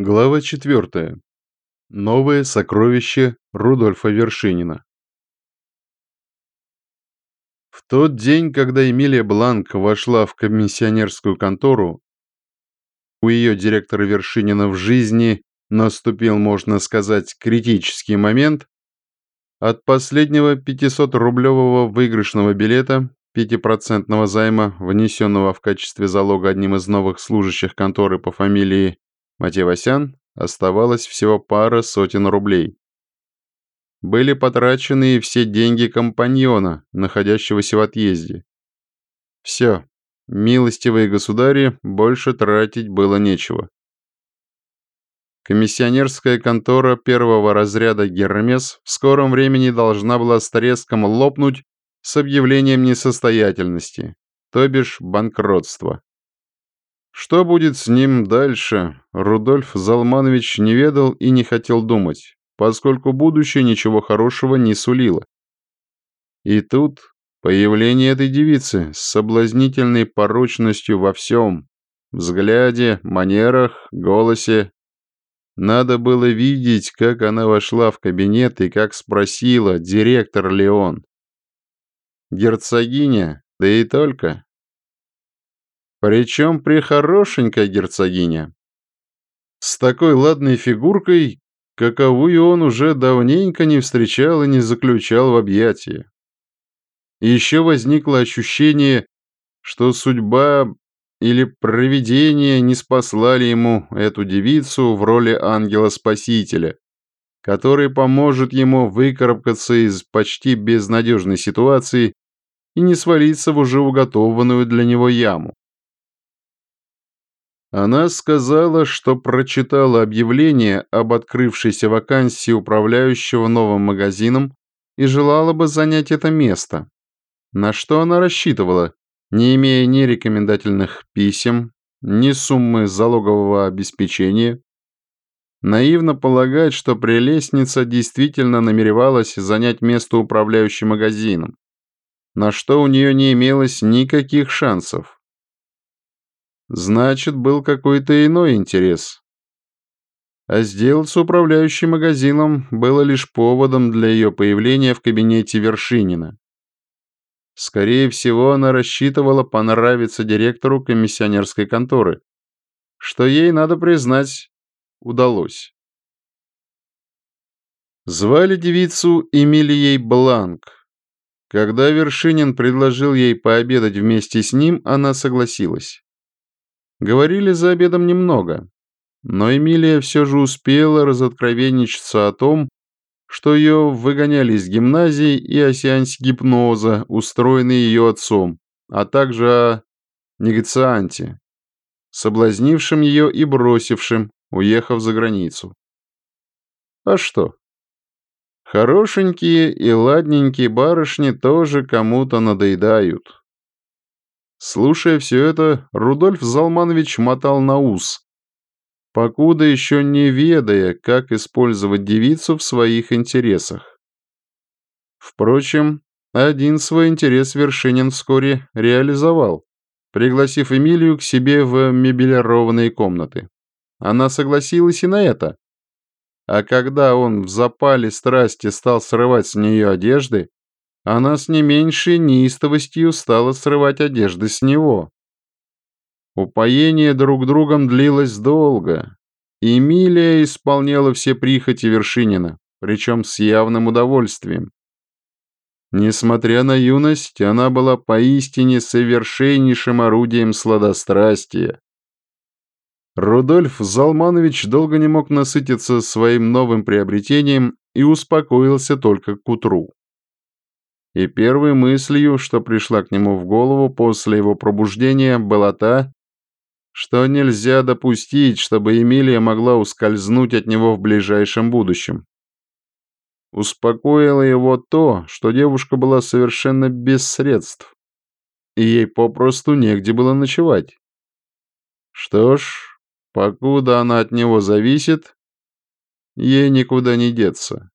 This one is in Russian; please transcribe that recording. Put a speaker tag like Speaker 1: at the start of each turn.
Speaker 1: Глава 4. Новое сокровище Рудольфа Вершинина. В тот день, когда Эмилия Бланк вошла в комиссионерскую контору, у ее директора Вершинина в жизни наступил, можно сказать, критический момент. От последнего 500-рублевого выигрышного билета, 5% займа, внесенного в качестве залога одним из новых служащих конторы по фамилии Матевосян оставалось всего пара сотен рублей. Были потрачены и все деньги компаньона, находящегося в отъезде. Все, милостивые государи, больше тратить было нечего. Комиссионерская контора первого разряда «Гермес» в скором времени должна была с треском лопнуть с объявлением несостоятельности, то бишь банкротства. Что будет с ним дальше, Рудольф Залманович не ведал и не хотел думать, поскольку будущее ничего хорошего не сулило. И тут появление этой девицы с соблазнительной порочностью во всем, взгляде, манерах, голосе. Надо было видеть, как она вошла в кабинет и как спросила, директор ли он. Герцогиня, да и только. Причем прихорошенькая герцогиня. С такой ладной фигуркой, каковую он уже давненько не встречал и не заключал в объятия. еще возникло ощущение, что судьба или провидение не спаслали ему эту девицу в роли ангела-спасителя, который поможет ему выкарабкаться из почти безнадежной ситуации и не свалиться в уже уготованную для него яму. Она сказала, что прочитала объявление об открывшейся вакансии управляющего новым магазином и желала бы занять это место. На что она рассчитывала, не имея ни рекомендательных писем, ни суммы залогового обеспечения. Наивно полагать, что прелестница действительно намеревалась занять место управляющим магазином, на что у нее не имелось никаких шансов. Значит, был какой-то иной интерес. А сделаться управляющим магазином было лишь поводом для ее появления в кабинете Вершинина. Скорее всего, она рассчитывала понравиться директору комиссионерской конторы, что ей, надо признать, удалось. Звали девицу Эмилией Бланк. Когда Вершинин предложил ей пообедать вместе с ним, она согласилась. Говорили за обедом немного, но Эмилия все же успела разоткровенничаться о том, что ее выгоняли из гимназии и о сеансе гипноза, устроенный ее отцом, а также о негацианте, соблазнившем ее и бросившем, уехав за границу. А что? Хорошенькие и ладненькие барышни тоже кому-то надоедают. Слушая все это, Рудольф Залманович мотал на ус, покуда еще не ведая, как использовать девицу в своих интересах. Впрочем, один свой интерес Вершинин вскоре реализовал, пригласив Эмилию к себе в мебелированные комнаты. Она согласилась и на это. А когда он в запале страсти стал срывать с нее одежды, она с не меньшей неистовостью стала срывать одежды с него. Упоение друг другом длилось долго. Эмилия исполняла все прихоти Вершинина, причем с явным удовольствием. Несмотря на юность, она была поистине совершеннейшим орудием сладострастия. Рудольф Залманович долго не мог насытиться своим новым приобретением и успокоился только к утру и первой мыслью, что пришла к нему в голову после его пробуждения, была та, что нельзя допустить, чтобы Эмилия могла ускользнуть от него в ближайшем будущем. Успокоило его то, что девушка была совершенно без средств, и ей попросту негде было ночевать. Что ж, покуда она от него зависит, ей никуда не деться.